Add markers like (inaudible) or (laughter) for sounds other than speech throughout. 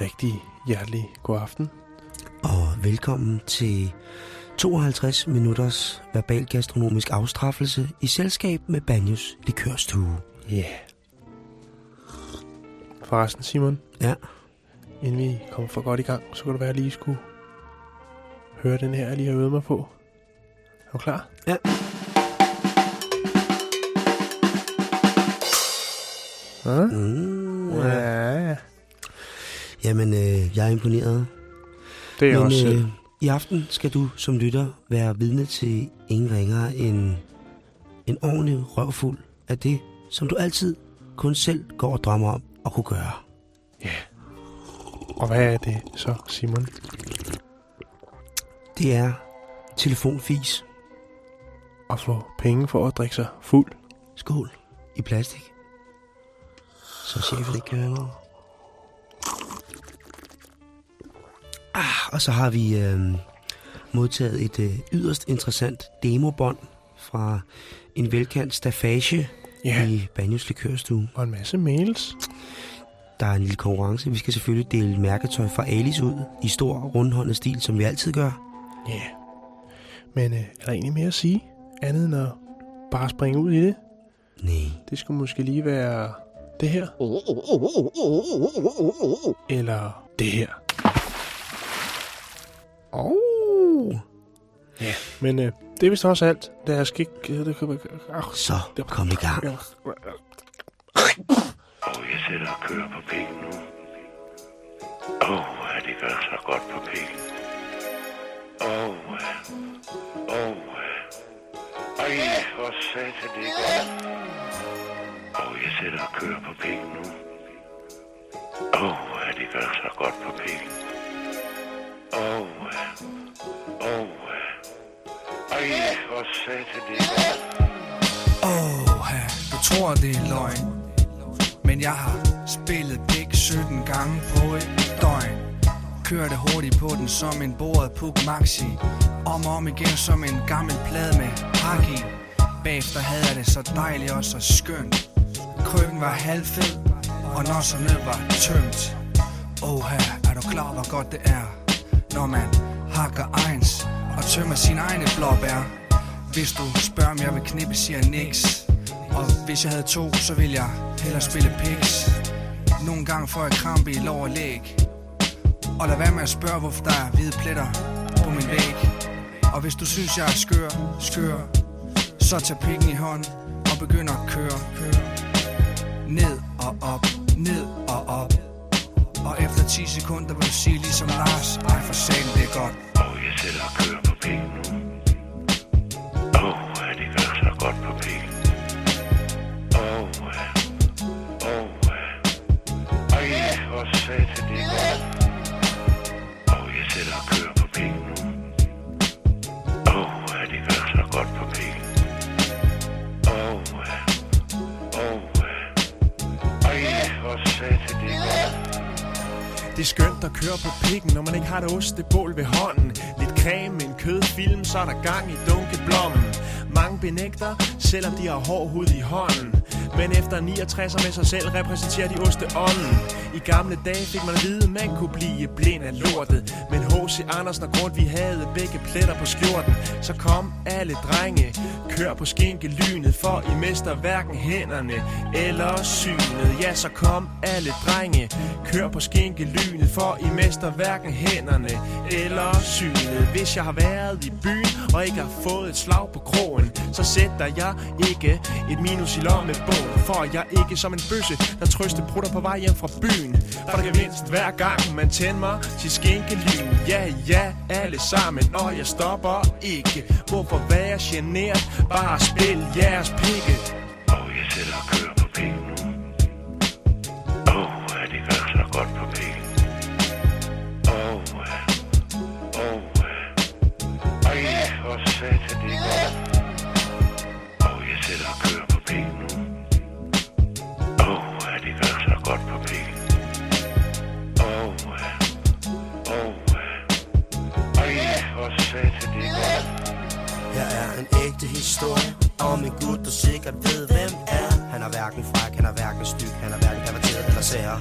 Rigtig hjertelig god aften. Og velkommen til 52 minutters verbal gastronomisk afstraffelse i selskab med Banjos Likørstue. Ja. Yeah. Forresten, Simon, Ja, inden vi kommer for godt i gang, så kunne det være, at lige skulle høre den her, jeg lige har øvet mig på. Er du klar? Ja. Ja, mm, ja, ja. Jamen, øh, jeg er imponeret. Det er Men også øh, i aften skal du som lytter være vidne til ingen ringere end en ordentlig røvfuld af det, som du altid kun selv går og drømmer om at kunne gøre. Og hvad er det så, Simon? Det er telefonfis. At få penge for at drikke sig fuld. Skål i plastik. Så chefen ikke kan høre noget. Og så har vi øh, modtaget et øh, yderst interessant demobånd fra en velkendt stafage Ja, i Banjos Likørstue. og en masse mails. Der er en lille konkurrence. Vi skal selvfølgelig dele mærketøj fra Alice ud i stor, rundhåndet stil, som vi altid gør. Ja. Men øh, er der egentlig mere at sige? Andet end at bare springe ud i det? Nej. Det skulle måske lige være det her. Eller det her. Oh. Ja. Men øh, det er vist også alt. Der er skik... Det kan... Ah, Så kom i gang. Og jeg sætter og kører på pikken nu. Åh, oh, det gør så godt på pikken. Åh, oh, åh. Oh, ej, hvor satan det er godt. Og jeg sætter og kører på pikken nu. Åh, oh, det gør så godt på pikken. Åh, åh. Ej, hvor satte det er. Åh, oh, du tror det er løgn. Men jeg har spillet pik 17 gange på et døgn. Kørte hurtigt på den som en bordet puk maxi. Om og om igen som en gammel plade med hak i Bagefter havde jeg det så dejligt og så skønt. Krøben var halvfed Og nosserne var tømt. Åh, oh, er du klar hvor godt det er? Når man hakker egens Og tømmer sin egne blåbær hvis du spørger, om jeg vil knippe, siger jeg niks. Og hvis jeg havde to, så ville jeg hellere spille piks. Nogle gange får jeg krampe i lov og læg. Og lad være med at spørge, hvorfor der er hvide pletter på min væg. Og hvis du synes, jeg er skør, skør, så tag pikken i hånd og begynder at køre, køre. Ned og op, ned og op. Og efter 10 sekunder vil du sige ligesom Lars, ej for satan, det er godt. Og jeg sætter og kører på pikken nu. Åh, oh, det gør så godt på pikken. Åh, åh. Ej, hvor satan det er godt. Det er skønt at køre på pikken, når man ikke har det ostebål ved hånden. Lidt creme, en kødfilm, så er der gang i dunkeblommen. Mange benægter, selvom de har hård hud i hånden. Men efter 69 med sig selv repræsenterer de osteånden. I gamle dage fik man at vide, man kunne blive blind af lortet. Men H.C. Andersen og Grund, vi havde begge pletter på skjorten. Så kom alle drenge, kør på skinkelynet, for I mister hverken hænderne eller synet. Ja, så kom alle drenge, kør på skinkelynet, for I mister hverken hænderne eller synet. Hvis jeg har været i byen og ikke har fået et slag på krogen, så sætter jeg ikke et minus i lommebogen. For jeg ikke som en bøsse, der trøste brutter på vej hjem fra byen. For der kan mindst hver gang man tænder mig til skænkelyn. Ja, ja, alle sammen, og jeg stopper ikke. Hvorfor være generet? Bare spil jeres pikke. Og jeg sætter og kører på pikken Oh, Åh, det gør så godt på pikken. Åh, åh. Ej, hvor satan godt på. Åh, åh. Ej, hvor satte det godt. Her er en ægte historie om en gut, du sikkert ved, hvem er. Han er hverken fræk, han er hverken styg, han er hverken perverteret eller sær.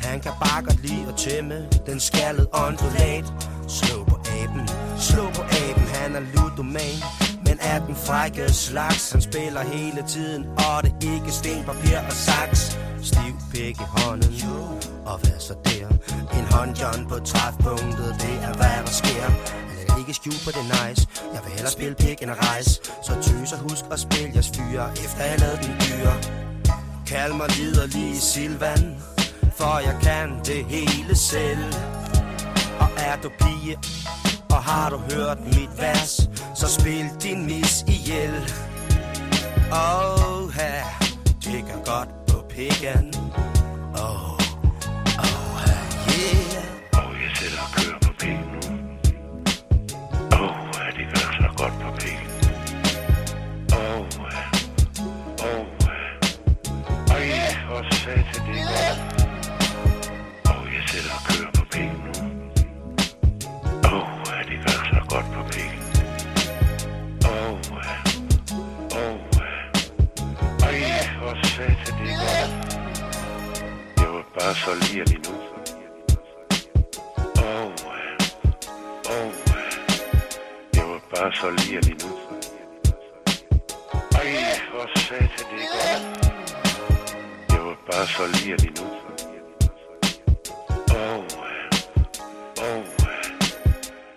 Han kan bare godt lide at tæmme den skaldede ondulat Slå på aben, slå på aben, han er ludoman Men er den frække slags, han spiller hele tiden Og det er ikke sten, papir og saks Stiv pik i hånden, og hvad så der? En håndjohn på træfpunktet, det er hvad der sker. Ikke skjul på det nice. Jeg vil hellere spille pik end at rejse. Så tøs og husk at spille jeres fyre Efter jeg lavede den dyre. Kald mig liderlig Silvan For jeg kan det hele selv. Og er du pige Og har du hørt mit vers Så spil din mis ihjel. Oh, her Det kan godt pikken Oh, oh, yeah Oh, jeg sidder og kører på pikken nu. Oh, det gør så godt på pikken. Oh, oh, oh, ej, hvor satan det er godt. Oh, jeg sidder og kører på pikken nu. Oh, det gør så godt på pikken. Oh, oh, oh, ej, hvor satan bare så lige lige nu. Åh, åh, det var bare så lige lige nu. Ej, hvor satan det er godt. Jeg var bare så lige lige nu. Åh, åh,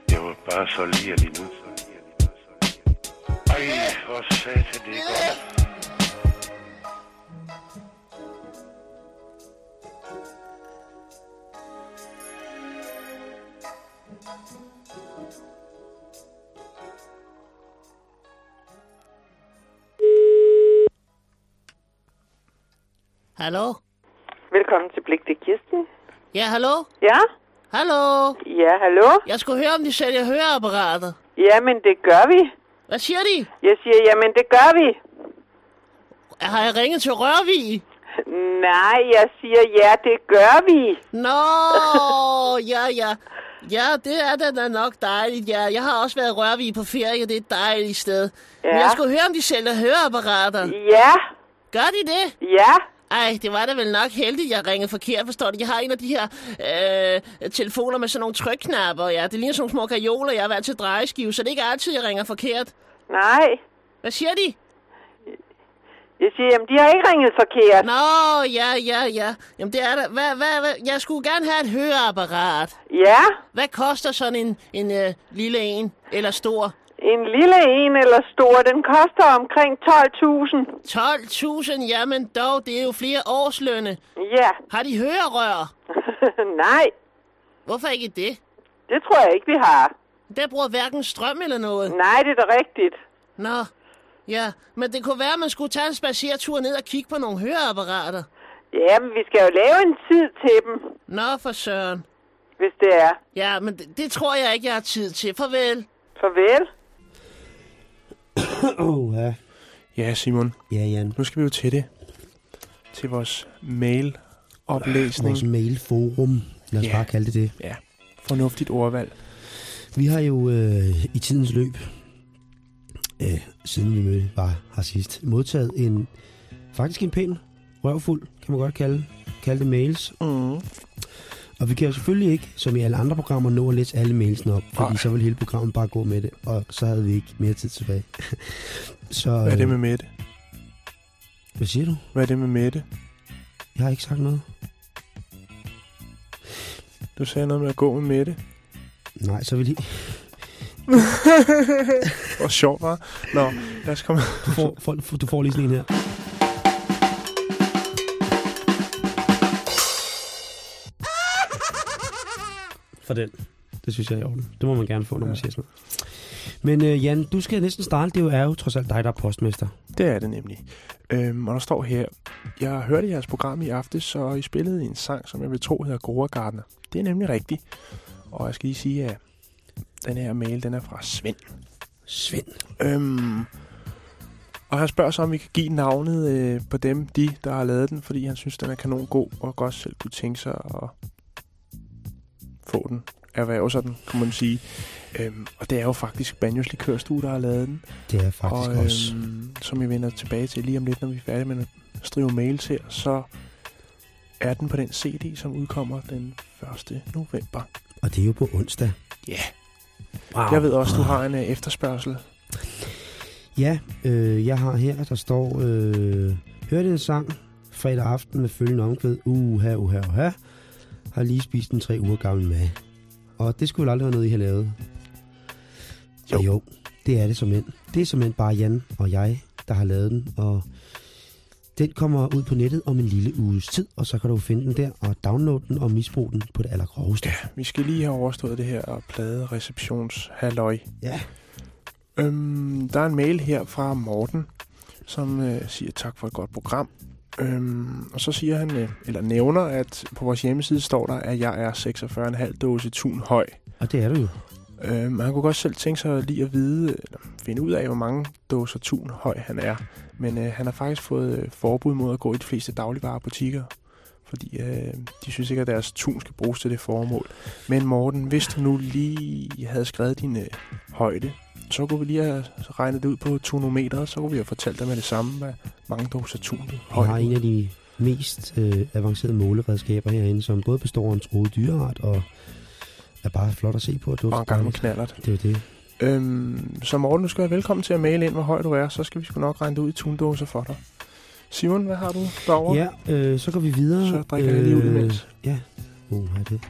det var bare så lige lige nu. Ej, hvor satan det er godt. Hallo? Velkommen til Blik, det Kirsten. Ja, hallo? Ja? Hallo? Ja, hallo? Jeg skulle høre, om de sælger høreapparater. Jamen, det gør vi. Hvad siger de? Jeg siger, jamen, det gør vi. Har jeg ringet til Rørvig? Nej, jeg siger, ja, det gør vi. Nå, ja, ja. Ja, det er da da nok dejligt, ja. Jeg har også været i Rørvig på ferie, det er et dejligt sted. Men Ja. jeg skulle høre, om de sælger høreapparater. Ja, Gør de det? ja. Ej, det var da vel nok heldigt, jeg ringede forkert, forstår du? Jeg har en af de her øh, telefoner med sådan nogle trykknapper, ja. Det ligner sådan nogle små kajoler, jeg har været til drejeskive, så det er ikke altid, jeg ringer forkert. Nej. Hvad siger de? Jeg siger, jamen, de har ikke ringet forkert. Nå, ja, ja, ja. Jamen, det er da... Hvad, hvad, hvad? Jeg skulle gerne have et høreapparat. Ja, Hvad koster sådan en, en øh, lille en? Eller stor? En lille en eller stor, den koster omkring 12.000. 12.000? Jamen dog, det er jo flere årslønne. Ja. Har de hørerør? (laughs) Nej, Hvorfor ikke det? det tror jeg ikke, vi har. Der bruger hverken strøm eller noget. Nej, det er da rigtigt. Nå, ja. Men det kunne være, at man skulle tage en spacertur ned og kigge på nogle høreapparater. Jamen, vi skal jo lave en tid til dem, Nå, for søren. hvis det er. Ja, men det, det tror jeg ikke, jeg har tid til. Farvel. Farvel. Oh, (coughs) ja. Ja, Simon. Ja, Jan. Nu skal vi jo til det. Til vores mail-oplæsning. Vores mailforum. Lad os Ja. bare kalde det det. Ja, fornuftigt ordvalg. Vi har jo øh, i tidens løb, øh, siden vi mødte, var her sidst, modtaget en, faktisk en pæn røvfuld, kan man godt kalde, kalde det mails. Mm. Og vi kan jo selvfølgelig ikke, som i alle andre programmer, nå at læse alle mailsene op, fordi Nej. så vil hele programmet bare gå med det, og så havde vi ikke mere tid tilbage. (laughs) så, Hvad er det med Mette? Hvad siger du? Hvad er det med Mette? Jeg har ikke sagt noget. Du sagde noget med at gå med Mette. Nej, så vil I... (laughs) Hvor sjovt, var. Nå, lad os komme. Du får, får, du får lige sådan en her. For den. Det synes jeg er i orden. Det må man gerne få, når man Ja. siger sådan noget. Men øh, Jan, du skal næsten starte. Det er jo trods alt dig, der er postmester. Det er det nemlig. Øhm, og der står her, jeg hørte jeres program i aftes, så I spillede en sang, som jeg vil tro hedder Gora Gardner. Det er nemlig rigtigt. Og jeg skal lige sige, at den her mail, den er fra Svend. Svend. Øhm, og han spørger så, om vi kan give navnet øh, på dem, de, der har lavet den, fordi han synes, den er kanon god, og godt selv kunne tænke sig at få den erhverve sig den, kan man sige. Øhm, og det er jo faktisk Banjos Likørstue, der har lavet den. Det er faktisk og, også. øhm, som jeg vender tilbage til lige om lidt, når vi er færdige med at skrive mails her, så er den på den CD, som udkommer den 1. november. Og det er jo på onsdag. Ja. Yeah. Wow. Jeg ved også, du har en uh, efterspørgsel. Ja, øh, jeg har her, der står, øh, hørte en sang fredag aften med følgende omkvæd, uha, uha, uha, har lige spist en tre uger gammel mad. Og det skulle vel aldrig være noget, I har lavet. Jo. Og jo, det er det som end. Det er som end bare Jan og jeg, der har lavet den, og den kommer ud på nettet om en lille uges tid, og så kan du finde den der og downloade den og misbruge den på det allergroveste. Ja, vi skal lige have overstået det her plade receptions halløj. Ja. Øhm, der er en mail her fra Morten, som øh, siger tak for et godt program. Øhm, og så siger han, øh, eller nævner, at på vores hjemmeside står der, at jeg er 46,5 dåse tun høj. Og det er du jo. Øhm, han kunne godt selv tænke sig lige at vide, eller finde ud af, hvor mange dåser tun høj han er. Men øh, han har faktisk fået øh, forbud mod at gå i de fleste dagligvarerbutikker, fordi øh, de synes ikke, at deres tun skal bruges til det formål. Men Morten, hvis du nu lige havde skrevet din øh, højde, så kunne vi lige have regnet det ud på tonometeret, så kunne vi have fortalt dig med det samme, hvad mange du højde. har en af de mest øh, avancerede måleredskaber herinde, som både består af en troet dyreart og er bare flot at se på. At og en gammel knallert. Det er det. Øhm, så Morten, du skal være velkommen til at male ind, hvor høj du er. Så skal vi sgu nok regne det ud i tundåser for dig. Simon, hvad har du derovre? Ja, øh, så går vi videre. Så drikker øh, jeg lige ud imens. Ja, uh, det.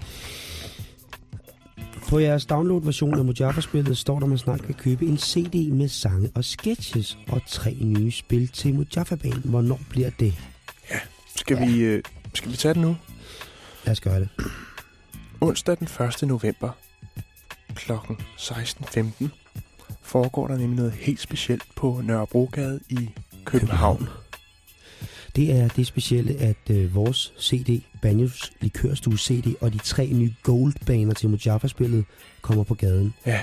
På jeres download-version af Mojava-spillet står der, at man snart kan købe en CD med sange og sketches og tre nye spil til Mojava-banen. Hvornår bliver det? Ja, skal, ja. Vi, øh, skal vi tage det nu? Lad os gøre det. Onsdag den 1. november kl. 16.15 foregår der nemlig noget helt specielt på Nørrebrogade i København. København. Det er det specielle, at øh, vores CD, Banjos Likørstue CD og de tre nye Gold-baner til Mojava-spillet kommer på gaden. Ja.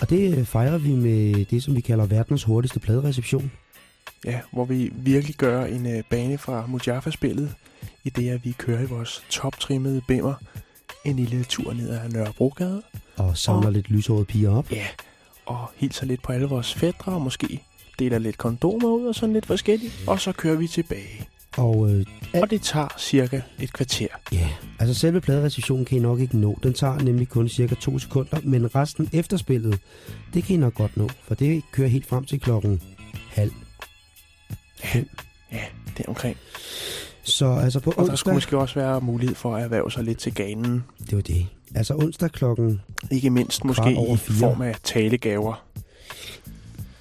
Og det øh, fejrer vi med det, som vi kalder verdens hurtigste pladereception. Ja, hvor vi virkelig gør en øh, bane fra Mojava-spillet, i det at vi kører i vores toptrimmede bimmer en lille tur ned ad Nørrebrogade. Og samler og, lidt lyshårede piger op. Ja, og hilser lidt på alle vores fædre, og måske deler lidt kondomer ud og sådan lidt forskelligt. Og så kører vi tilbage. Og, øh, og det tager cirka et kvarter. Ja, altså selve pladereceptionen kan I nok ikke nå. Den tager nemlig kun cirka to sekunder, men resten efter spillet, det kan I nok godt nå, for det kører helt frem til klokken halv. Ja, ja det er omkring. Så altså på og onsdag... der skulle måske også være mulighed for at erhverve sig lidt til ganen. Det var det. Altså onsdag klokken... Ikke mindst måske i form af talegaver.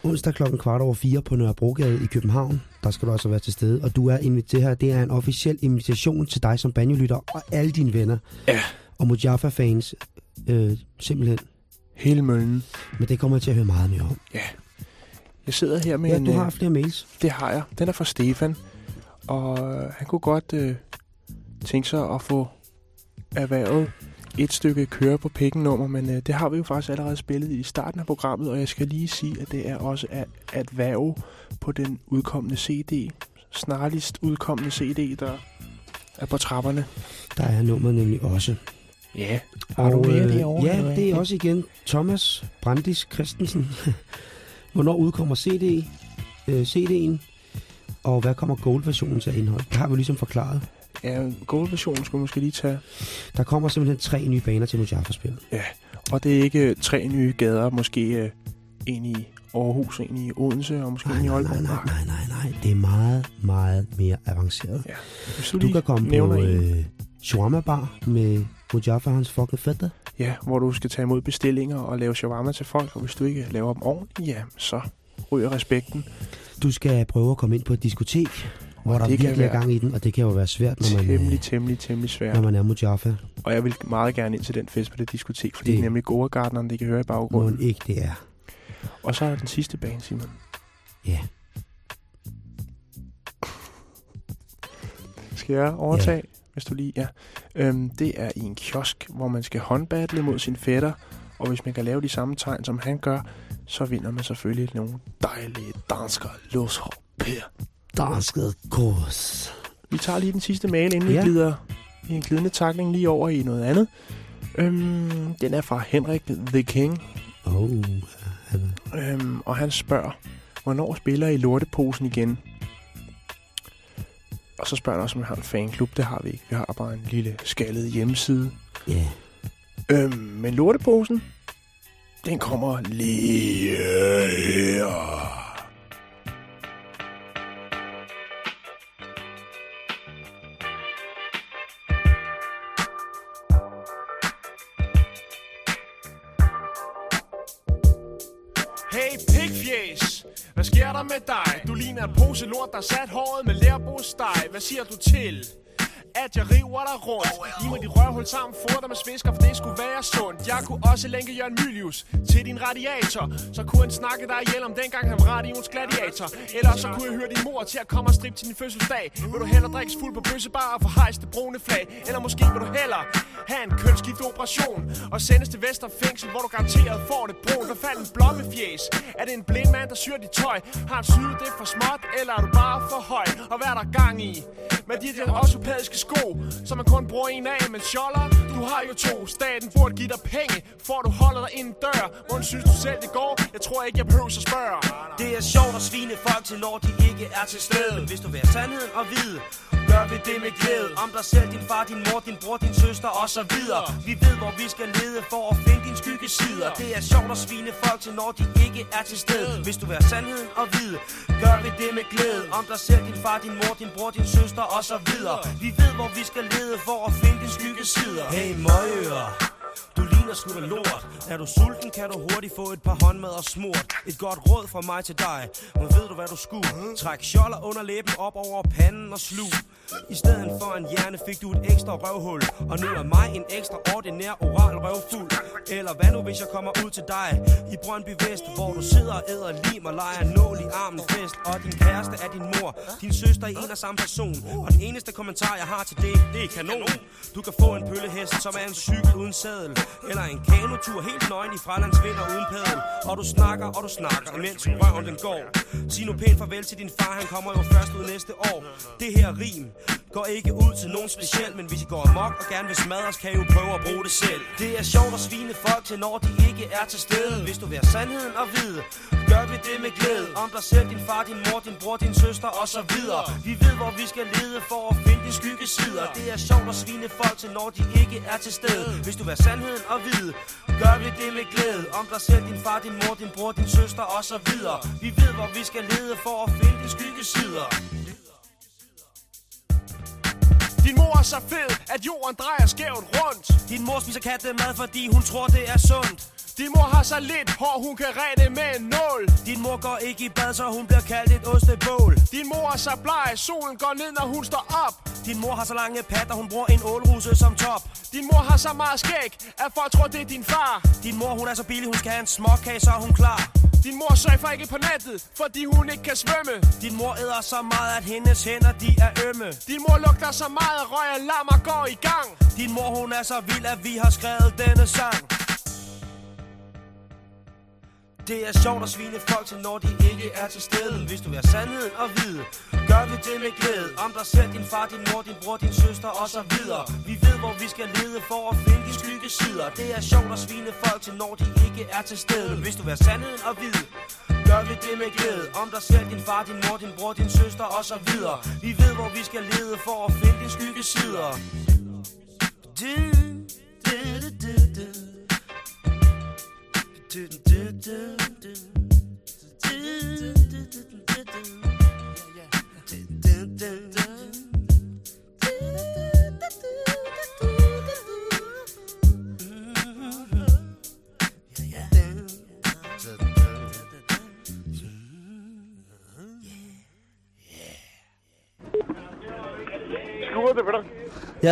Onsdag klokken kvart over fire på Nørrebrogade i København. Der skal du altså være til stede. Og du er inviteret her. Det er en officiel invitation til dig som banjolytter og alle dine venner. Ja. Og Mujaffa-fans. Øh, simpelthen. Hele møllen. Men det kommer jeg til at høre meget mere om. Ja. Jeg sidder her med ja, en... du har øh, flere mails. Det har jeg. Den er fra Stefan. Og han kunne godt øh, tænke sig at få erhvervet et stykke køre på pikken nummer, men øh, det har vi jo faktisk allerede spillet i starten af programmet, og jeg skal lige sige, at det er også at, at værve på den udkommende CD, snarligst udkommende CD, der er på trapperne. Der er nummeret nemlig også. Ja, har og, du mere øh, derovre? Ja, det er også igen Thomas Brandis Christensen. (laughs) Hvornår udkommer CD, øh, CD'en? Og hvad kommer Gold-versionen til at indeholde? Det har vi ligesom forklaret. Ja, Gold-versionen skulle måske lige tage... Der kommer simpelthen tre nye baner til Mojava-spillet. Ja, og det er ikke tre nye gader, måske uh, en i Aarhus, en i Odense og måske nej, en i Aalborg. Nej, nej, nej, nej, nej. Det er meget, meget mere avanceret. Ja. du, du kan komme på uh, shawarma bar med Mojava hans fucking fætter. Ja, hvor du skal tage imod bestillinger og lave shawarma til folk, og hvis du ikke laver dem ordentligt, ja, så ryger respekten. Du skal prøve at komme ind på et diskotek, hvor og der virkelig er gang i den, og det kan jo være svært, når man, temmelig, temmelig, temmelig svært. når man er Mujaffa. Og jeg vil meget gerne ind til den fest på det diskotek, fordi det, det er nemlig gode gardneren, det kan høre i baggrunden. Må ikke det er. Og så er den sidste bane, Simon. Ja. Skal jeg overtage, ja. hvis du lige... Ja. Øhm, det er i en kiosk, hvor man skal håndbattle mod sin fætter, og hvis man kan lave de samme tegn, som han gør, så vinder man selvfølgelig nogle dejlige danske løshår. Danske kurs. Vi tager lige den sidste mail, inden ja. vi glider i en glidende takling lige over i noget andet. Øhm, den er fra Henrik The King. Oh, øhm, og han spørger, hvornår spiller I lorteposen igen? Og så spørger han også, om vi har en fanklub. Det har vi ikke. Vi har bare en lille skaldet hjemmeside. Ja. Yeah. Øhm, men lorteposen, den kommer lige her. Hey, pigfjæs! Hvad sker der med dig? Du ligner en pose lort, der sat håret med lærbosteg. Hvad siger du til? At jeg river dig rundt Giv mig de rørhul sammen, får dig med svisker, for det skulle være sundt Jeg kunne også længe Jørgen Mylius til din radiator Så kunne han snakke dig ihjel om dengang han var radioens gladiator Eller så kunne jeg høre din mor til at komme og strippe til din fødselsdag Vil du hellere drikkes fuld på bøssebar og få hejst det brune flag Eller måske vil du hellere have en kønsskifteoperation Og sendes til Vesterfængsel, hvor du garanteret får det brun Hvad faldt en blommefjæs? Er det en blind mand, der syr dit tøj? Har han syet det for småt, eller er du bare for høj? Og hvad er der gang i? Med de der ortopædiske sko, som man kun bruger en af, men sjoller, du har jo to. Staten burde give dig penge, for du holder dig ind dør. Hvordan synes du selv det går? Jeg tror ikke, jeg behøver at spørge. Det er sjovt at svine folk til, når de ikke er til stede. Hvis du vil have sandheden og vide, gør vi det med glæde. Om dig selv, din far, din mor, din bror, din søster og så videre. Vi ved, hvor vi skal lede for at finde din skyggesider. Det er sjovt at svine folk til, når de ikke er til stede. Hvis du vil have sandheden og vide, gør vi det med glæde. Om dig selv, din far, din mor, din bror, din søster og så videre. Vi ved, hvor vi skal lede for at finde din skyggesider. Hey, møger. Du ligner sgu da lort. Er du sulten, kan du hurtigt få et par håndmad og smurt. Et godt råd fra mig til dig. Men ved du hvad du skulle? Træk sjoller under læben op over panden og slug I stedet for en hjerne fik du et ekstra røvhul. Og nu er mig en ekstra ordinær oral røvfuld Eller hvad nu hvis jeg kommer ud til dig? I Brøndby Vest Hvor du sidder og æder lim og leger nål i armen fest. Og din kæreste er din mor. Din søster er en og samme person. Og den eneste kommentar jeg har til det, det er kanon. Du kan få en pøllehest som er en cykel uden sadel eller en kanotur helt nøgen i fralandsvinder uden padel. Og du snakker, og du snakker, imens røven den går. Sig nu pænt farvel til din far, han kommer jo først ud næste år. Det her rim går ikke ud til nogen speciel Men hvis I går amok og gerne vil smadres, kan I jo prøve at bruge det selv. Det er sjovt at svine folk til, når de ikke er til stede. Hvis du vil have sandheden og vide, gør vi det med glæde. Om dig selv, din far, din mor, din bror, din søster og så videre. Vi ved, hvor vi skal lede for at finde de skyggesider Det er sjovt at svine folk til, når de ikke er til stede. Hvis du vil sandheden og vide, gør vi det med glæde. Om dig selv, din far, din mor, din bror, din søster og så videre. Vi ved, hvor vi skal lede for at finde de skyggesider din mor er så fed, at jorden drejer skævt rundt. Din mor spiser kattemad, fordi hun tror, det er sundt. Din mor har så lidt hår, hun kan rette med en nål. Din mor går ikke i bad, så hun bliver kaldt et ostebål. Din mor er så bleg, solen går ned, når hun står op. Din mor har så lange patter, hun bruger en ålruse som top. Din mor har så meget skæg, at folk tror, det er din far. Din mor, hun er så billig, hun skal have en småkage, så er hun klar. Din mor surfer ikke på nettet, fordi hun ikke kan svømme. Din mor æder så meget, at hendes hænder, de er ømme. Din mor lugter så meget, at røg og går i gang. Din mor, hun er så vild, at vi har skrevet denne sang. Det er sjovt at svine folk til, når de ikke er til stede. Hvis du vil have sandheden og vide, gør vi det med glæde. Om dig selv, din far, din mor, din bror, din søster og så videre. Vi ved, hvor vi skal lede for at finde de skyggesider Det er sjovt at svine folk til, når de ikke er til stede. Hvis du vil have sandheden og vide, gør vi det med glæde. Om dig selv, din far, din mor, din bror, din søster og så videre. Vi ved, hvor vi skal lede for at finde de skyggesider du, du, du, du, du. Ja,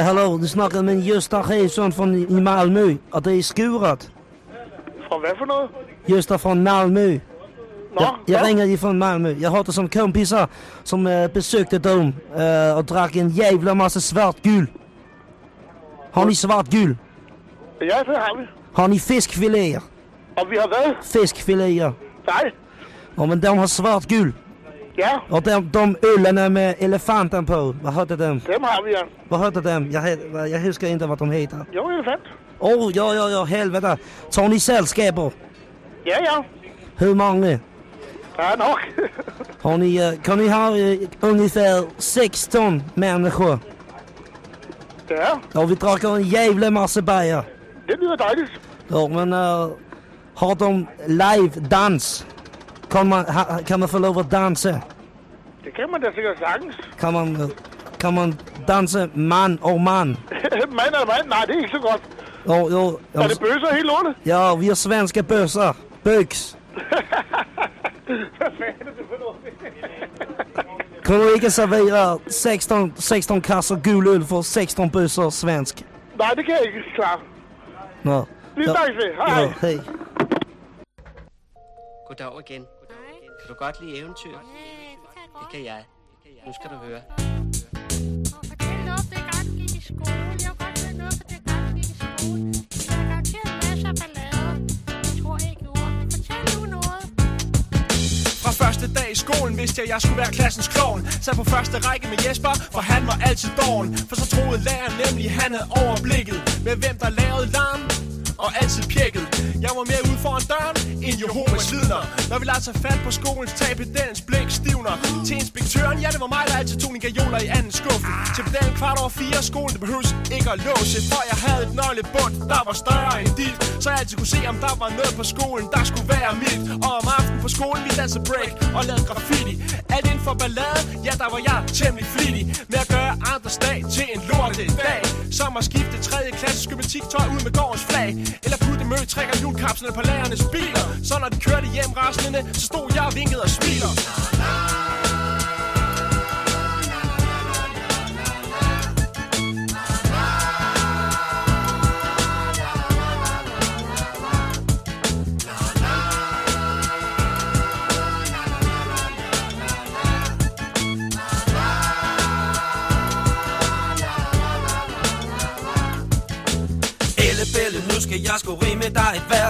hallo, du snakker med Gösta Gesson från i Malmö. Och det är skurat. Fra hvad for noget? Gösta från Malmö. Nå, Jag, jag nå. ringer ifrån Malmö. Jag har det som kompisar som äh, besökte dem äh, och drack en jävla massa svartgul. Har ni svartgul? Ja, det har vi. Har ni fiskfiléer? Og vi har hvad? Fiskfiléer. Nej. Ja, men de har svartgul. Ja, Och de, de ölen med elefanten på, vad hette de? dem har vi, ja. Vad hette de? Jag, jag huskar inte vad de heter. Jo, elefant. Åh, oh, ja, ja, ja, helvete. Tar ni sällskapet? Ja, ja. Hur många? Er nok. (laughs) Har ni, eh, kan ni ha eh, ungefär 16 människor? Ja, Ja, vi dricker en jävla massa bajer. det lyder dejligt. Ja, men uh, har de live-dans? Kan man, ha, kan man få lov at danse? Det kan man da sikkert sagtens. Kan man, kan man danse man og man? mand (laughs) eller mand? Nej, det er ikke så godt. Ja, ja, ja, Er det bøsser helt lortet? ja, vi er svenska bössar. Bögs. Hvad fanden er det for noget? Kan du ikke servere 16, 16 kasser gul øl for 16 bøsser svensk? Nej, det kan jeg ikke klare. Nå. Vi snakkes ved. Hej, Ja, hej. Goddag igen. Kan du godt lide eventyr? Det kan jeg. Nu skal du høre. Fortæl noget, det er godt, du gik i skole. Jeg vil godt høre noget, for det første dag i skolen vidste jeg, at jeg skulle være klassens klovn. Sad på første række med Jesper, for han var altid doven For så troede læreren nemlig, han havde overblikket Med hvem der lavede larm og altid pjekket. Jeg var mere ude foran døren end Jehovas vidner. Når vi lader sig fat på skolens tag, pedalens blik stivner. Til inspektøren, ja det var mig, der altid tog en gajoler i anden skuffe Til pedalen kvart over fire, skolen det behøves ikke at låse. For jeg havde et nøglebund, der var større end dit. Så jeg altid kunne se, om der var noget på skolen, der skulle være mit. Og om aftenen på skolen, vi dansede break og lavede graffiti. Alt inden for ballade, ja der var jeg temmelig flittig. Med at gøre andres dag til en lortet dag Som at skifte 3. klasse gymnastiktøj ud med gårdens flag. Mm. Eller putte møtræk trækker julekapslerne på lærernes biler. Så når de kørte hjem raslende, så stod jeg og vinkede og smiler.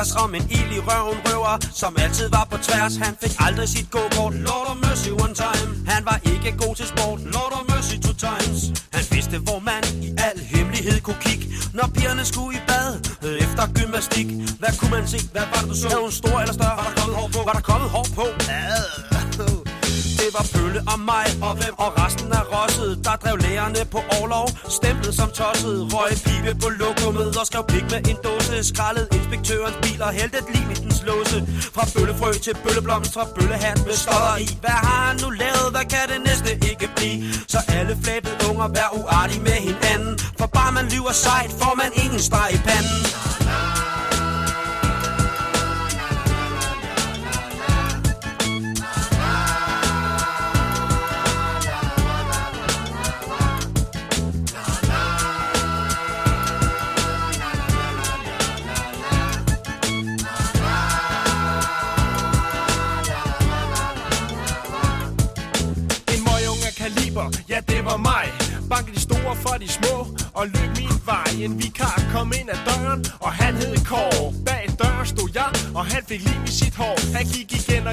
Tværs Om en ild i røven røver, som altid var på tværs Han fik aldrig sit go-kort, Lord of mercy one time Han var ikke god til sport, Lord of mercy two times Han vidste, hvor man i al hemmelighed kunne kigge Når pigerne skulle i bad, efter gymnastik Hvad kunne man se, hvad var det du så? Havde hun stor eller større? Var der kommet hår på? Var der kommet hår på? Ad. Var Bølle og mig og hvem og resten af rosset Der drev lærerne på overlov Stemplet som tosset Røg pibe på lokummet Og skrev pik med en dåse. Skraldede inspektørens bil og hældte et lim i dens låse. Fra bøllefrø til bølleblomst Fra bøllehat med stodder i. Hvad har han nu lavet? Hvad kan det næste ikke blive? Så alle flæbede unger vær uartige med hinanden. For bare man lyver sejt Får man ingen streg i panden.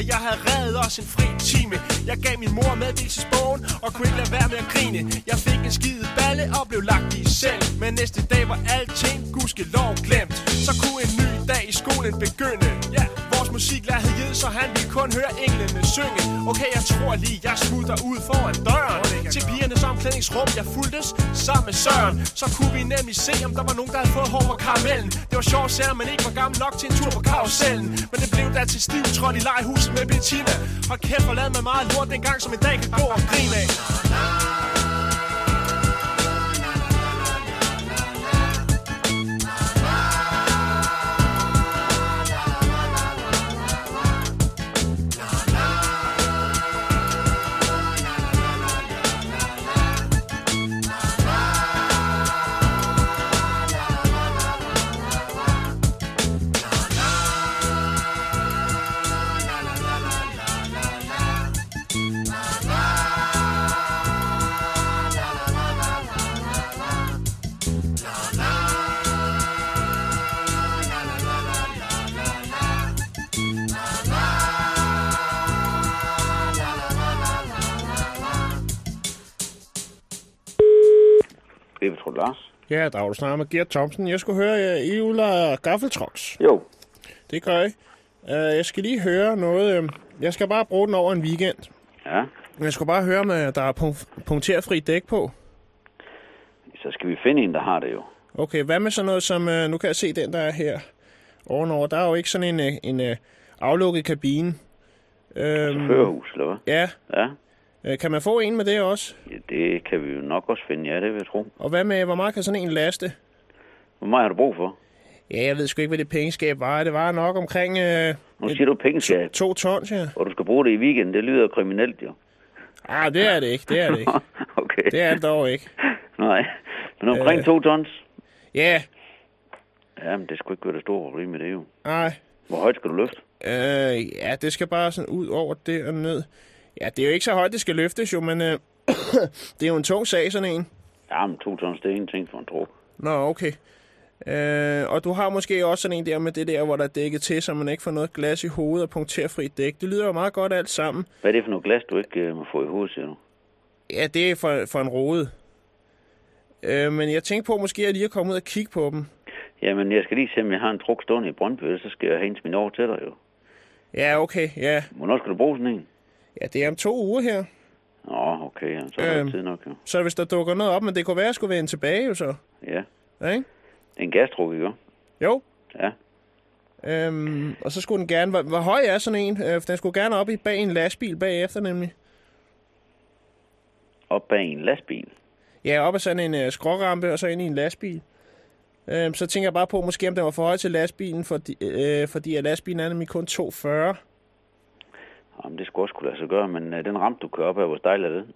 Og jeg havde reddet os en fri time. Jeg gav min mor meddelelsesbogen, og kunne ikke lade være med at grine. Jeg fik en skide balle og blev lagt i seng. Men næste dag var alting gudskelov glemt. Så kunne en ny dag i skolen begynde. Ja, vores musiklærer hed så han ville kun høre englene synge Okay, jeg tror lige, jeg smutter ud foran døren. Til pigernes omklædningsrum, jeg fuldtes sammen med Søren. Så kunne vi nemlig se, om der var nogen, der havde fået hår på karamellen. Det var sjovt, selvom man ikke var gammel nok til en tur på karusellen. Men det blev da til stiv tråd i legehuset med Bettina. Og kæft, hvor lavede man meget lort dengang, som en dag kan gå og grine af Ja, der du snart med Gert Thomsen. Jeg skulle høre, at I udlejer gaffeltrucks. Jo. Det gør I. Uh, jeg skal lige høre noget. øh, Jeg skal bare bruge den over en weekend. Ja, Jeg skal bare høre, om øh, der er punk- punkterfri dæk på. så skal vi finde en, der har det jo. Okay, hvad med sådan noget som... øh, Nu kan jeg se den, der er her ovenover. Der er jo ikke sådan en, øh, en øh, aflukket kabine. Øhm, Førerhus, eller hvad? Ja. Ja, Øh, Kan man få en med det også? ja, det kan vi jo nok også finde. Ja, det vil jeg tro. Og hvad med, hvor meget kan sådan en laste? Hvor meget har du brug for? Ja, jeg ved sgu ikke, hvad det pengeskab var. Det var nok omkring... Øh, Nu siger du pengeskab. To tons, ja. Og du skal bruge det i weekenden. Det lyder kriminelt, jo. Ah, det er det ikke. Det er det ikke. (laughs) okay. Det er det dog ikke. Nej. Men omkring Øh. to tons? Ja. Jamen, det skulle ikke være det store problem med det, jo. Nej. Hvor højt skal du løfte? Øh, ja, det skal bare sådan ud over det og ned. Ja, det er jo ikke så højt, det skal løftes jo, men øh, (coughs) det er jo en tung sag, sådan en. Jamen, to tons, det er ingenting for en druk. Nå, okay. Øh, og du har måske også sådan en der med det der, hvor der er dækket til, så man ikke får noget glas i hovedet og punkterfri dæk. Det lyder jo meget godt alt sammen. Hvad er det for noget glas, du ikke øh, må få i hovedet, siger du? Ja, det er for, for en rode. Øh, men jeg tænkte på måske at lige at komme ud og kigge på dem. Jamen, jeg skal lige se, om jeg har en truk stående i Brøndby, så skal jeg hente min over til dig, jo. Ja, okay, ja. Hvornår skal du bruge sådan en? Ja, det er om to uger her. Nå, okay, ja, så er der Øhm. tid nok, jo. Så hvis der dukker noget op, men det kunne være, at jeg skulle vende tilbage jo så. Ja. Ja, ikke? En gastruk, ikke? Jo. Ja. Øhm, og så skulle den gerne... Hvor, hvor høj er sådan en? Øh, den skulle gerne op i bag en lastbil bagefter nemlig. Op bag en lastbil. Ja, op ad sådan en øh, skrårampe og så ind i en lastbil. Øhm, så tænker jeg bare på, måske om den var for høj til lastbilen, fordi, øh, fordi at lastbilen er nemlig kun 240. Jamen, det skulle også kunne lade sig gøre, men øh, den rampe, du kører op af, hvor stejl er det?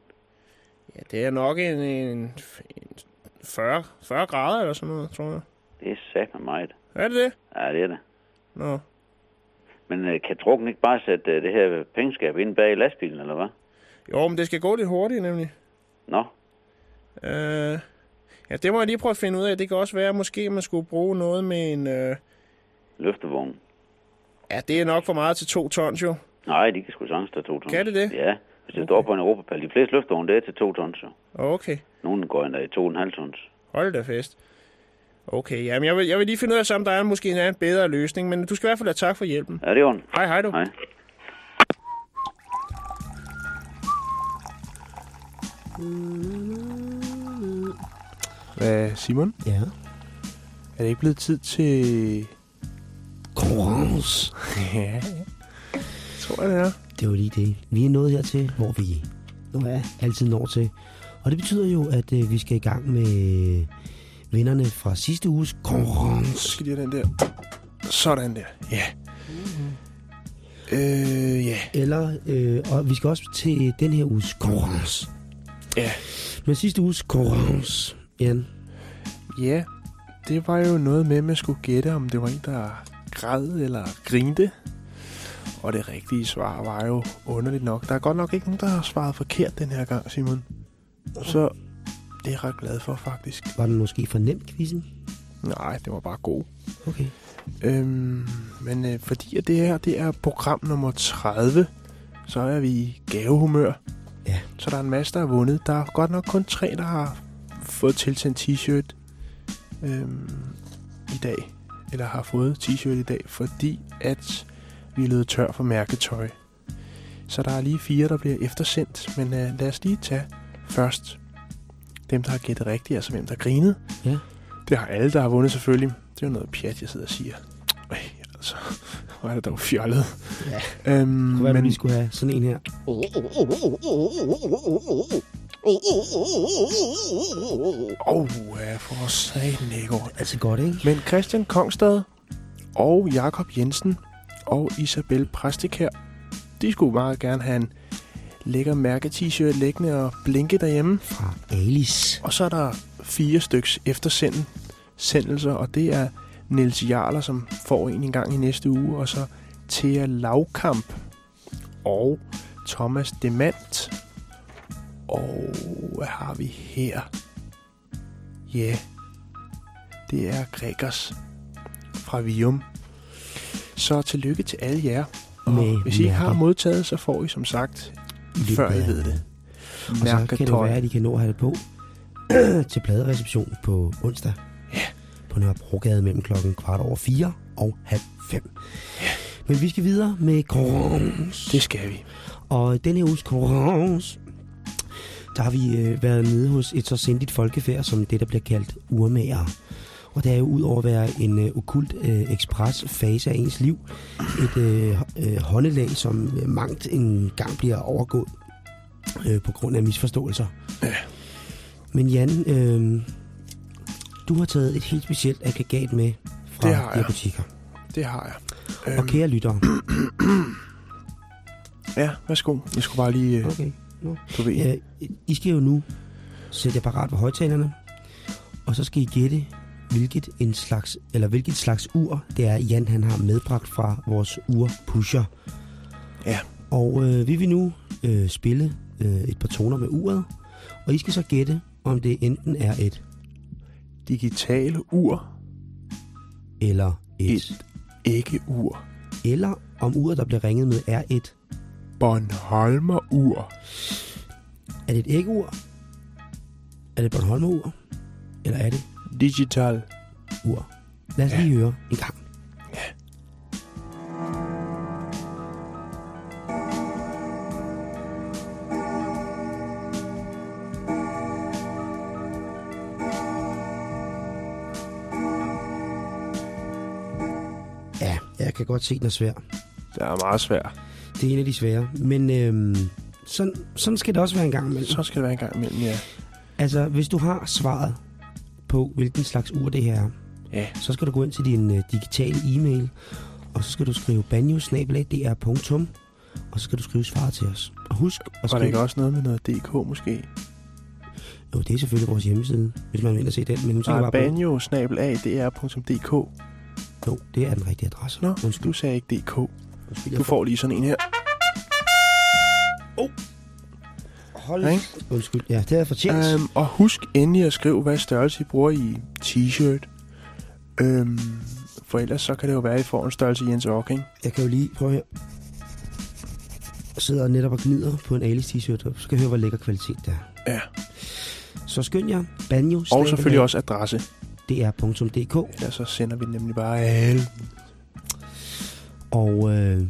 Ja, det er nok en, en, en 40, 40 grader eller sådan noget, tror jeg. Det er sat med meget. Er det det? Ja, det er det. Nå. Men øh, kan trukken ikke bare sætte øh, det her pengeskab ind bag lastbilen, eller hvad? Jo, men det skal gå lidt hurtigt nemlig. Nå, Øh, ja, det må jeg lige prøve at finde ud af. Det kan også være, at måske man skulle bruge noget med en... Øh, løftevogn. ja, det er nok for meget til to tons jo. Nej, de kan sgu sagtens tage to tons. Kan det det? Ja, hvis det står på en europapal. De fleste løftevogne, det er til to tons, jo. Okay, Nogle går endda i to og en halv tons. hold da fest. Okay, jamen jeg vil, jeg vil lige finde ud af, om der er måske en anden bedre løsning, men du skal i hvert fald have tak for hjælpen. Ja, det er ondt. Hej, hej du. Hej. Hvad, Simon? Ja. Er det ikke blevet tid til... Konkurrence. (laughs) ja, tror jeg, det er. Det var lige det. Vi er nået hertil, hvor vi nu er altid når til. Og det betyder jo, at øh, vi skal i gang med vinderne fra sidste uges Så konkurrence. skal de have den der. Sådan der, ja. Øh, ja. Eller, øh, og vi skal også til den her uges konkurrence. Ja. Men sidste uges konkurrence, Jan, Ja, det var jo noget med, at man skulle gætte, om det var en, der græd eller grinte. Og det rigtige svar var jo underligt nok. Der er godt nok ikke nogen, der har svaret forkert den her gang, Simon. Så det er jeg ret glad for, faktisk. var den måske for nem, quizzen? Nej, det var bare god. Okay. Øhm, men øh, fordi at det her det er program nummer 30, så er vi i gavehumør. Ja. Så der er en masse, der har vundet. Der er godt nok kun tre, der har fået tilsendt t-shirt øhm, i dag. Eller har fået t-shirt i dag, fordi at vi er løbet tør for mærketøj. Så der er lige fire, der bliver eftersendt. Men øh, lad os lige tage først dem, der har gættet rigtigt, altså hvem der grinede. Ja. Det har alle, der har vundet selvfølgelig. Det er jo noget pjat, jeg sidder og siger. Ej, altså, hvor er det dog fjollet. Ja. Øhm, være, men... vi skulle have sådan en her. Åh, oh, ja, for satan over. Altså godt, ikke? Men Christian Kongstad og Jakob Jensen og Isabel Præstikær, de skulle meget gerne have en lækker mærke-t-shirt liggende og blinke derhjemme. Fra Alice. Og så er der fire styks eftersendelser, og det er Niels Jarler, som får en en gang i næste uge, og så Thea Lavkamp og Thomas Demant. Og hvad har vi her? Ja, yeah. det er Gregers fra Vium. Så tillykke til alle jer. Og Med hvis I ikke har modtaget, så får I som sagt, Lidt før I ved det, Og så kan det være, at I kan nå at have det på (clears throat) til pladereception på onsdag. Ja. På Nørrebrogade mellem klokken kvart over fire og halv fem. Men vi skal videre med konkurrence. Det skal vi. Og denne uges konkurrence, der har vi øh, været nede hos et så sindigt folkefærd, som det, der bliver kaldt urmager. Og det er jo ud over at være en øh, okult øh, ekspres fase af ens liv, et øh, øh, håndelag, som øh, mangt en gang bliver overgået øh, på grund af misforståelser. Ja. Men Jan, øh, du har taget et helt specielt aggregat med fra Det har jeg. butikker. Det har jeg. Og kære lyttere, (clears throat) Ja, værsgo. Jeg skulle bare lige... øh, Okay. No. Du ved. Ja, I skal jo nu sætte jer parat på højtalerne, og så skal I gætte, hvilket, en slags, eller hvilket slags ur det er, Jan han har medbragt fra vores ur-pusher. Ja. Og øh, vi vil nu øh, spille øh, et par toner med uret, og I skal så gætte, om det enten er et Digitale ur. eller et, Et ikke-ur. eller om uret, der bliver ringet med, er et Bornholmer-ur. Er det et æggeur? Er det et Bornholmer-ur? Eller er det Digital. ur? Lad os ja. lige høre en gang. Ja, jeg kan godt se, den er svær. Det er meget svært. Det er en af de svære. Men øhm, sådan, sådan skal det også være en gang imellem. Så skal det være en gang imellem, ja. Altså, hvis du har svaret på, hvilken slags ur det her er, Ja. så skal du gå ind til din uh, digitale e-mail, og så skal du skrive banjo-dr.com, og så skal du skrive svaret til os. Og husk at Var der skrive... ikke også noget med noget DK måske? Jo, det er selvfølgelig vores hjemmeside, hvis man vil se den. Men nu tænker jeg bare banjo. Jo, det er den rigtige adresse. Nå, Undskyld. du sagde ikke DK. Undskyld, Du får lige sådan en her. Hold... Ikke? Undskyld, ja, det jeg fortjent. Um, og husk endelig at skrive, hvad størrelse I bruger i t-shirt. Um, for ellers så kan det jo være, at I får en størrelse Jens Ocking. Jeg kan jo lige prøve her. Jeg sidder netop og gnider på en Alice t-shirt, og så skal jeg høre, hvor lækker kvalitet det er. Ja. Så skynd jer, banjo Og selvfølgelig også adresse. dr.dk. Ja, så sender vi nemlig bare alle. Og øh,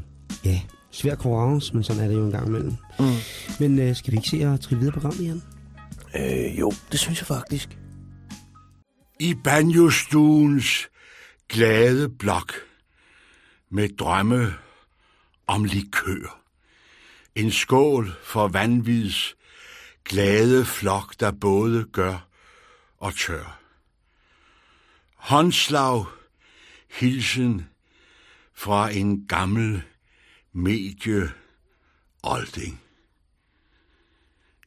ja, svær konkurrence, men sådan er det jo en gang imellem. Mm. Men øh, skal vi ikke se at trille videre programmet igen? Øh, jo, det synes jeg faktisk. I banjostuens glade blok med drømme om likør. En skål for vanvids glade flok, der både gør og tør. Håndslag, hilsen fra en gammel medie olding.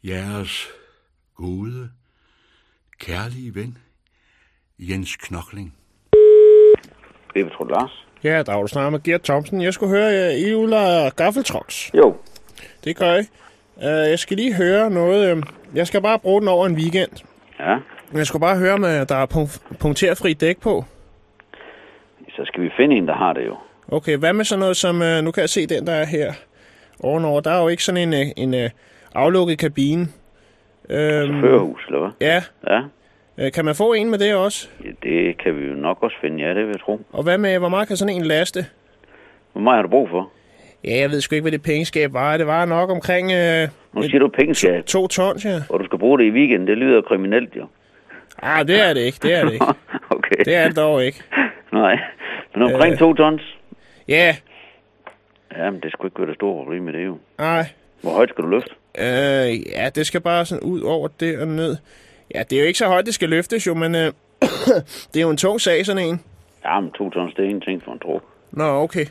Jeres gode, kærlige ven, Jens Knokling. Det er tror Lars. Ja, der er du snart med Gert Thomsen. Jeg skulle høre, uh, I udlejer gaffeltrucks. Jo. Det gør jeg. Uh, jeg skal lige høre noget. Uh, jeg skal bare bruge den over en weekend. Ja. Men jeg skulle bare høre, om der er punk- punkterfri dæk på. Så skal vi finde en, der har det jo. Okay, hvad med sådan noget som... Uh, nu kan jeg se den, der er her ovenover. Der er jo ikke sådan en, uh, en uh, aflukket kabine. Um, Førerhus, eller hvad? Ja. Ja. Kan man få en med det også? ja. Det kan vi jo nok også finde, ja, det vil jeg tro. Og hvad med, hvor meget kan sådan en laste? Hvor meget har du brug for? Ja, jeg ved sgu ikke, hvad det pengeskab var. Det var nok omkring... Uh, Nu siger du pengeskab. To tons, ja. Og du skal bruge det i weekenden. Det lyder kriminelt, jo. Ah, det er det ikke. Det er det ikke. (laughs) okay. Det er det dog ikke. (laughs) Nej. Men omkring Øh. to tons? Ja. Jamen, det skulle ikke være det store problem med det, jo. Nej. Hvor højt skal du løfte? Øh, ja, det skal bare sådan ud over det og ned. Ja, det er jo ikke så højt, det skal løftes jo, men øh, (coughs) det er jo en tung sag, sådan en. Jamen, to tons, det er en ting for en druk. Nå, okay.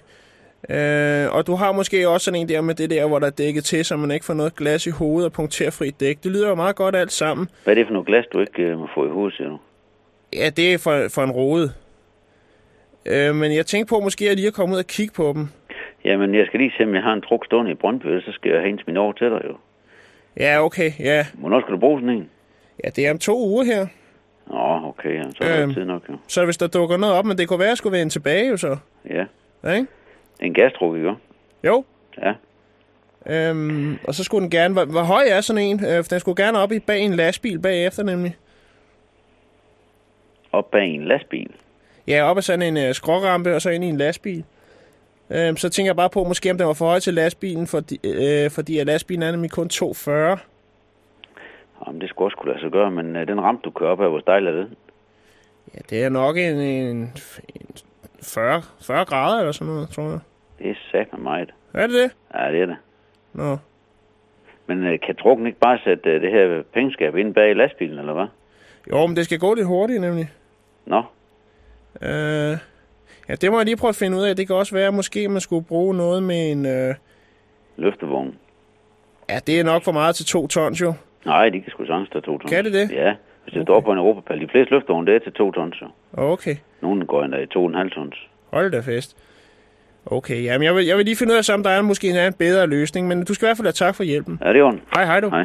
Øh, og du har måske også sådan en der med det der, hvor der er dækket til, så man ikke får noget glas i hovedet og punkterfri dæk. Det lyder jo meget godt alt sammen. Hvad er det for noget glas, du ikke øh, må få i hovedet, siger du? Ja, det er for, for en rode. Øh, men jeg tænkte på måske at lige at komme ud og kigge på dem. Jamen, jeg skal lige se, om jeg har en truk stående i Brøndby, så skal jeg hente min over til dig, jo. Ja, okay, ja. Hvornår skal du bruge sådan en? Ja, det er om to uger her. Nå, okay, ja. så er Øhm. tid nok, jo. Så hvis der dukker noget op, men det kunne være, at jeg skulle vende tilbage jo så. Ja. Ja, ikke? En gastruk, ikke? Jo. Ja. Øhm, og så skulle den gerne... Hvor, hvor høj er sådan en? Øh, for den skulle gerne op i bag en lastbil bagefter nemlig. Op bag en lastbil. Ja, op ad sådan en øh, skrårampe og så ind i en lastbil. Øh, så tænker jeg bare på, måske om den var for høj til lastbilen, fordi, øh, fordi lastbilen er nemlig kun 240. Jamen, det skulle også kunne lade sig gøre, men øh, den rampe, du kører op her, hvor stejl er det? Ja, det er nok en, en, en 40, 40 grader eller sådan noget, tror jeg. Det er sat med meget. Er det det? Ja, det er det. Nå. Men øh, kan trukken ikke bare sætte øh, det her pengeskab ind bag lastbilen, eller hvad? Jo, men det skal gå lidt hurtigt nemlig. Nå, Øh, ja, det må jeg lige prøve at finde ud af. Det kan også være, at måske man skulle bruge noget med en... Øh, løftevogn. ja, det er nok for meget til to tons jo. Nej, de kan sgu sagtens tage to tons. Kan det det? Ja, hvis det står på en europapal. De fleste løftevogne, det er til to tons, jo. Okay, Nogle går endda i to og en halv tons. hold da fest. Okay, jamen jeg vil, jeg vil lige finde ud af, om der er måske en, en bedre løsning, men du skal i hvert fald have tak for hjælpen. Ja, det er ondt. Hej, hej du. Hej.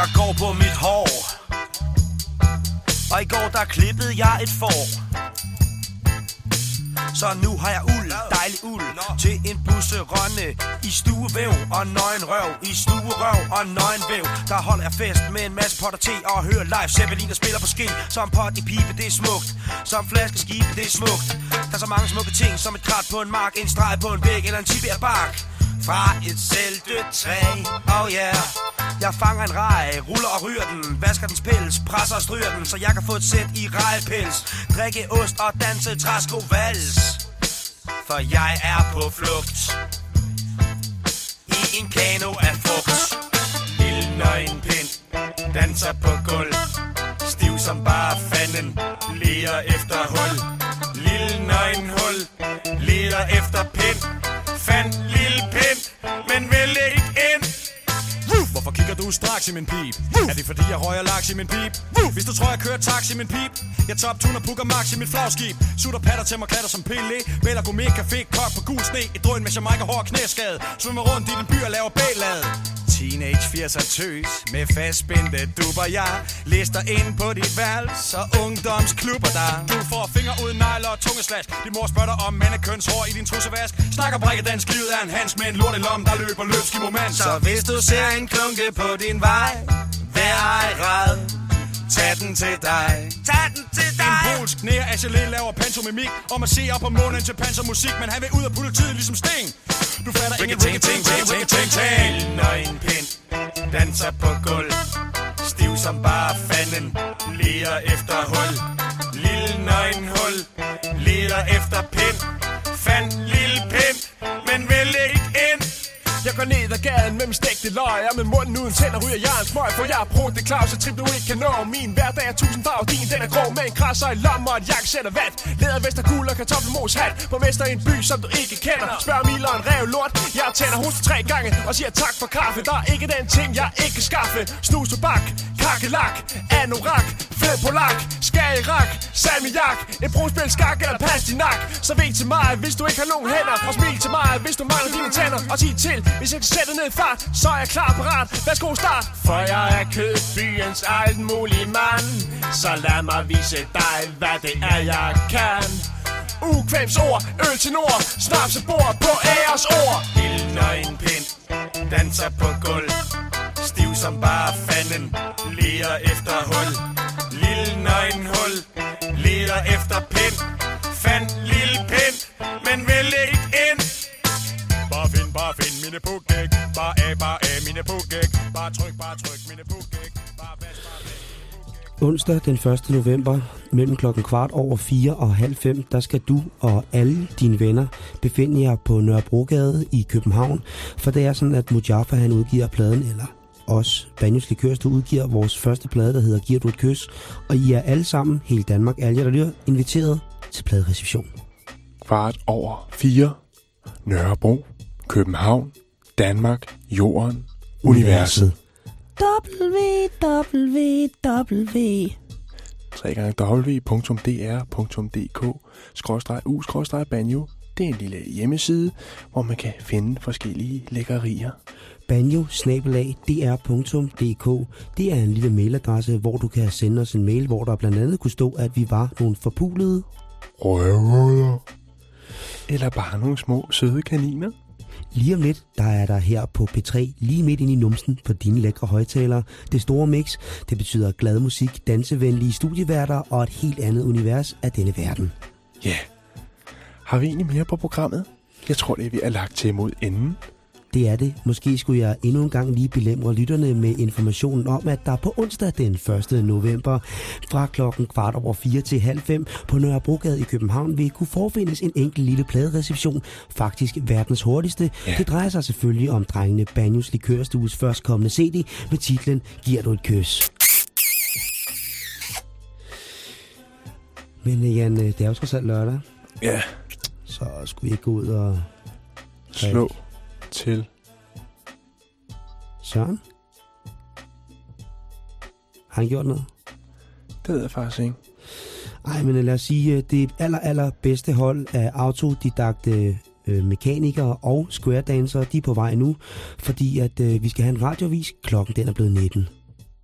Jeg går på mit hår. Og i går der klippede jeg et får. Så nu har jeg uld, dejlig uld Til en busserønne I stuevæv og nøgen røv I stuerøv og nøgen væv. Der holder jeg fest med en masse potter te Og hører live Zeppelin der spiller på ski Som pot i pipe, det er smukt. Som flaskeskibe, det er smukt. Der er så mange smukke ting Som et krat på en mark En streg på en væg eller en tibia-bark fra et selvdødt træ, oh yeah. Jeg fanger en rej, ruller og ryger den Vasker dens pels, presser og stryger den Så jeg kan få et sæt i rejpels. Drikke ost og danse træsko vals For jeg er på flugt. I en kano af frugt. Lille nøgen pind Danser på gulv. Stiv som bare fanden Leder efter hul. Lille nøgen hul Leder efter pind. Fand lille pind Men vil ikke Hvorfor kigger du straks i min pip? Er det fordi jeg røger laks i min pip? Hvis du tror jeg kører taxi i min pip? Jeg top tuner pukker max i mit flagskib. Sutter patter til mig klatter som pille Vælger gourmet café, kok på gul sne. Et drøn med Jamaica hård knæskade. Svømmer rundt i den by og laver bælade Teenage 80'er tøs Med fastspændte duber jeg Lister ind på dit værelse Og ungdomsklubber der Du får fingre uden negler og tungeslask Din mor spørger dig om mandekønshår i din trussevask Snakker brække dansk livet er en hans med en lort i lom Der løber løbsk i moment Så hvis du ser en klunke på din vej Vær ej ræd. Tag den til dig. Tag den til dig. En polsk nær Achelé laver pantomimik Om at se op på månen til pansermusik Men han vil ud af politiet ligesom Sting. Du fatter ingen ting, ting, ting, ting, Nøgen pind Danser på gulv Stiv som bare fanden Leder efter hul. Lille nøgen hul Leder efter pind Fand jeg går ned ad gaden med min stegte løg Og med munden uden tænder ryger jeg en smøg For jeg er brugt det klar, så trip du ikke kan nå Min hverdag. Er tusind farver, din den er grå Med en krasser i lommen og et jakkesæt af vat. Leder vest og gul og kartoffelmos hat. På mester i en by, som du ikke kender. Spørg Mil en rev lort. Jeg tænder hos tre gange og siger tak for kaffe. Der er ikke den ting, jeg ikke kan skaffe. Snus, tobak, kakelak, anorak Fed polak, skagerak, salmiak et brugspil, skak eller pastinak. Så ved til mig, hvis du ikke har nogen hænder. Og smil til mig, hvis du mangler dine tænder. Og sig til, hvis jeg kan sætte ned i fart Så er jeg klar parat, værsgo start. For jeg er kødbyens alt mulig mand. Så lad mig vise dig, hvad det er jeg kan. Ukvæms ord, øl til nord. Snapsebord på æres ord. Ild en pind Danser på gulv. Stiv som bare fanden. Leder efter hul. Lille nøgenhul. Leder efter pind. Fandt lille pind Men vil ikke ind. Bare find, bare find mine pukæk. Bare af, bare af mine pukæk. Bare tryk, bare tryk mine pukæk. Bare vask, bare Onsdag den 1. november mellem klokken kvart over 4 og halv 5, der skal du og alle dine venner befinde jer på Nørrebrogade i København. For det er sådan, at Mujaffa han udgiver pladen, eller os, Banjos Likørs, der udgiver vores første plade, der hedder Giver du et kys. Og I er alle sammen, hele Danmark, alle jer der lytter, inviteret til pladereception. Kvart over 4. Nørrebro. København. Danmark. Jorden. Universet. www. 3 gange www.dr.dk u banjo Det er en lille hjemmeside, hvor man kan finde forskellige lækkerier. Banjo dr.dk Det er en lille mailadresse, hvor du kan sende os en mail, hvor der blandt andet kunne stå, at vi var nogle forpulede Røvhuller. Eller bare nogle små søde kaniner. Lige om lidt, der er der her på P3, lige midt ind i numsen på dine lækre højtalere. Det store mix, det betyder glad musik, dansevenlige studieværter og et helt andet univers af denne verden. Ja. Har vi egentlig mere på programmet? Jeg tror, det er vi er lagt til mod enden. Det er det. Måske skulle jeg endnu en gang lige belemre lytterne med informationen om, at der på onsdag den 1. november fra klokken kvart over 4 til halv 5 på Nørrebrogade i København vil kunne forfindes en enkelt lille pladereception. Faktisk verdens hurtigste. Ja. Det drejer sig selvfølgelig om drengene Banyos Likørstues førstkommende CD med titlen Giver du et kys. Men øh, Jan, øh, det er jo trods alt lørdag. Ja. Så skulle vi ikke gå ud og... Slå til. Søren? Har han gjort noget? Det ved jeg faktisk ikke. Ej, men lad os sige, at det aller, aller bedste hold af autodidakte øh, mekanikere og square dansere, de er på vej nu, fordi at øh, vi skal have en radiovis. Klokken den er blevet 19.